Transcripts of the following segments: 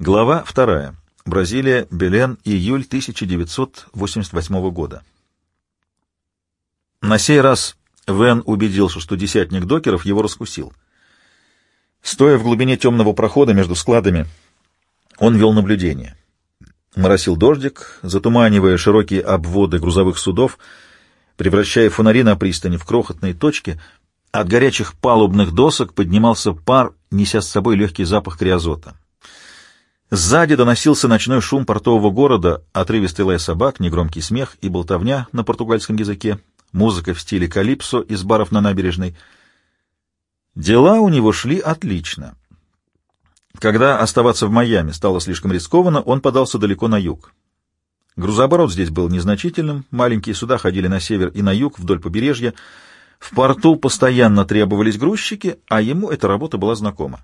Глава вторая. Бразилия, Белен, июль 1988 года. На сей раз Вен убедился, что десятник докеров его раскусил. Стоя в глубине темного прохода между складами, он вел наблюдение. Моросил дождик, затуманивая широкие обводы грузовых судов, превращая фонари на пристани в крохотные точки. От горячих палубных досок поднимался пар, неся с собой легкий запах криозота. Сзади доносился ночной шум портового города, отрывистый лай собак, негромкий смех и болтовня на португальском языке, музыка в стиле калипсо из баров на набережной. Дела у него шли отлично. Когда оставаться в Майами стало слишком рискованно, он подался далеко на юг. Грузооборот здесь был незначительным, маленькие суда ходили на север и на юг вдоль побережья. В порту постоянно требовались грузчики, а ему эта работа была знакома.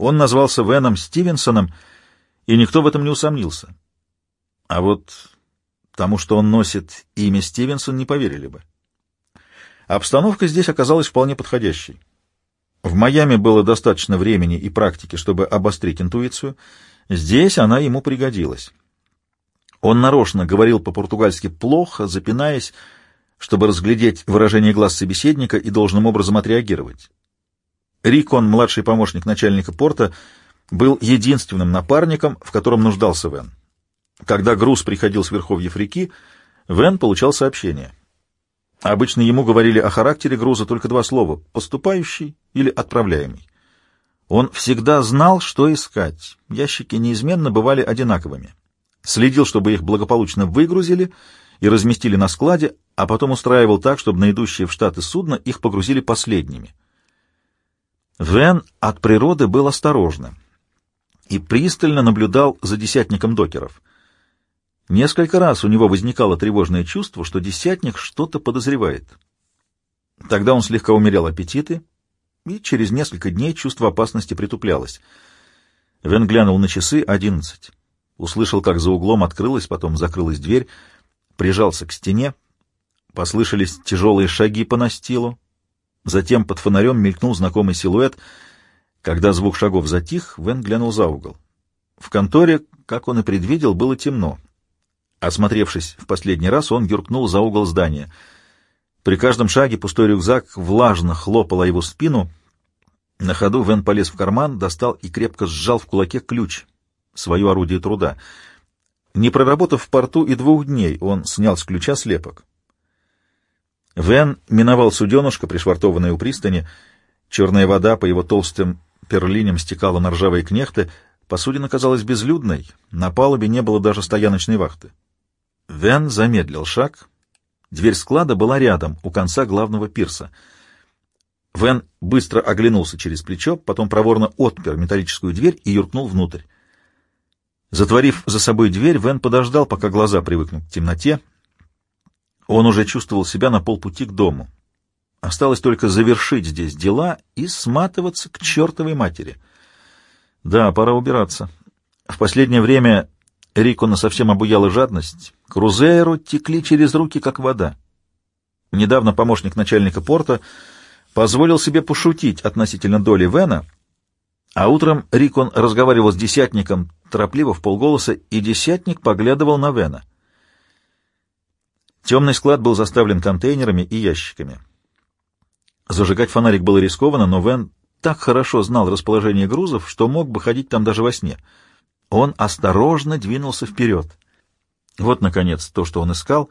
Он назвался Веном Стивенсоном, и никто в этом не усомнился. А вот тому, что он носит имя Стивенсон, не поверили бы. Обстановка здесь оказалась вполне подходящей. В Майами было достаточно времени и практики, чтобы обострить интуицию. Здесь она ему пригодилась. Он нарочно говорил по-португальски плохо, запинаясь, чтобы разглядеть выражение глаз собеседника и должным образом отреагировать. Рикон, младший помощник начальника порта, был единственным напарником, в котором нуждался Вен. Когда груз приходил с верховьев реки, Вен получал сообщение. Обычно ему говорили о характере груза только два слова — «поступающий» или «отправляемый». Он всегда знал, что искать. Ящики неизменно бывали одинаковыми. Следил, чтобы их благополучно выгрузили и разместили на складе, а потом устраивал так, чтобы на идущие в Штаты судно их погрузили последними. Вен от природы был осторожным и пристально наблюдал за десятником докеров. Несколько раз у него возникало тревожное чувство, что десятник что-то подозревает. Тогда он слегка умерял аппетиты, и через несколько дней чувство опасности притуплялось. Вен глянул на часы — одиннадцать. Услышал, как за углом открылась, потом закрылась дверь, прижался к стене. Послышались тяжелые шаги по настилу, Затем под фонарем мелькнул знакомый силуэт. Когда звук шагов затих, Вен глянул за угол. В конторе, как он и предвидел, было темно. Осмотревшись в последний раз, он юркнул за угол здания. При каждом шаге пустой рюкзак влажно хлопал о его спину. На ходу Вен полез в карман, достал и крепко сжал в кулаке ключ, свое орудие труда. Не проработав в порту и двух дней, он снял с ключа слепок. Вен миновал суденушка, пришвартованное у пристани. Черная вода по его толстым перлиням стекала на ржавые кнехты. Посудина казалась безлюдной, на палубе не было даже стояночной вахты. Вен замедлил шаг. Дверь склада была рядом, у конца главного пирса. Вен быстро оглянулся через плечо, потом проворно отпер металлическую дверь и юркнул внутрь. Затворив за собой дверь, Вен подождал, пока глаза привыкнут к темноте, он уже чувствовал себя на полпути к дому. Осталось только завершить здесь дела и сматываться к чертовой матери. Да, пора убираться. В последнее время Рикона совсем обуяла жадность. Крузейру текли через руки, как вода. Недавно помощник начальника порта позволил себе пошутить относительно доли Вена, а утром Рикон разговаривал с десятником торопливо в полголоса, и десятник поглядывал на Вена. Темный склад был заставлен контейнерами и ящиками. Зажигать фонарик было рискованно, но Вен так хорошо знал расположение грузов, что мог бы ходить там даже во сне. Он осторожно двинулся вперед. Вот, наконец, то, что он искал.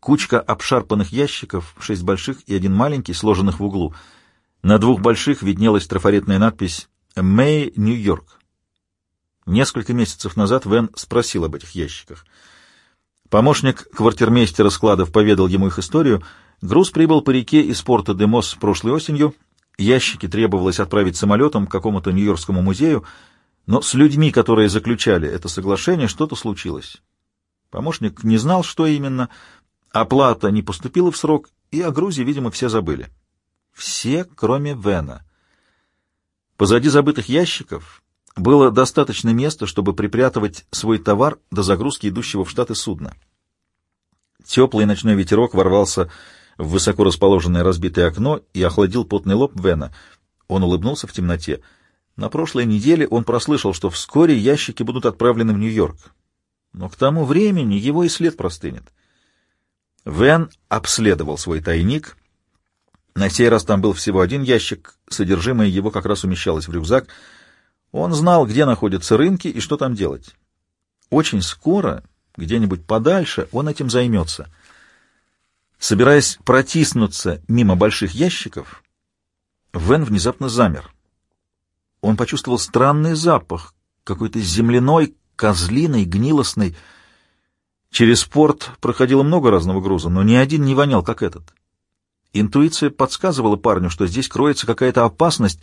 Кучка обшарпанных ящиков, шесть больших и один маленький, сложенных в углу. На двух больших виднелась трафаретная надпись «Мэй, Нью-Йорк». Несколько месяцев назад Вен спросил об этих ящиках — Помощник квартирмейстера складов поведал ему их историю. Груз прибыл по реке из порта Демос прошлой осенью. Ящики требовалось отправить самолетом к какому-то Нью-Йоркскому музею, но с людьми, которые заключали это соглашение, что-то случилось. Помощник не знал, что именно. Оплата не поступила в срок, и о грузе, видимо, все забыли. Все, кроме Вена. Позади забытых ящиков было достаточно места, чтобы припрятывать свой товар до загрузки идущего в Штаты судна. Теплый ночной ветерок ворвался в высоко расположенное разбитое окно и охладил потный лоб Вена. Он улыбнулся в темноте. На прошлой неделе он прослышал, что вскоре ящики будут отправлены в Нью-Йорк. Но к тому времени его и след простынет. Вен обследовал свой тайник. На сей раз там был всего один ящик, содержимое его как раз умещалось в рюкзак. Он знал, где находятся рынки и что там делать. Очень скоро, где-нибудь подальше, он этим займется. Собираясь протиснуться мимо больших ящиков, Вен внезапно замер. Он почувствовал странный запах, какой-то земляной, козлиный, гнилостный. Через порт проходило много разного груза, но ни один не вонял, как этот. Интуиция подсказывала парню, что здесь кроется какая-то опасность,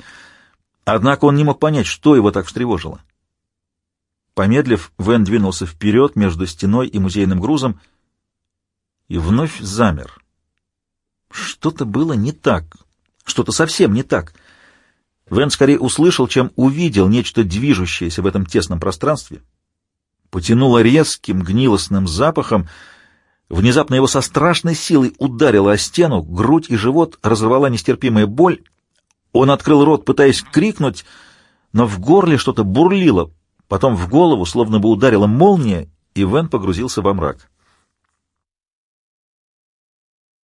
однако он не мог понять, что его так встревожило. Помедлив, Вен двинулся вперед между стеной и музейным грузом и вновь замер. Что-то было не так, что-то совсем не так. Вен скорее услышал, чем увидел нечто движущееся в этом тесном пространстве. Потянуло резким, гнилостным запахом. Внезапно его со страшной силой ударило о стену, грудь и живот разорвала нестерпимая боль. Он открыл рот, пытаясь крикнуть, но в горле что-то бурлило. Потом в голову словно бы ударила молния, и Вен погрузился во мрак.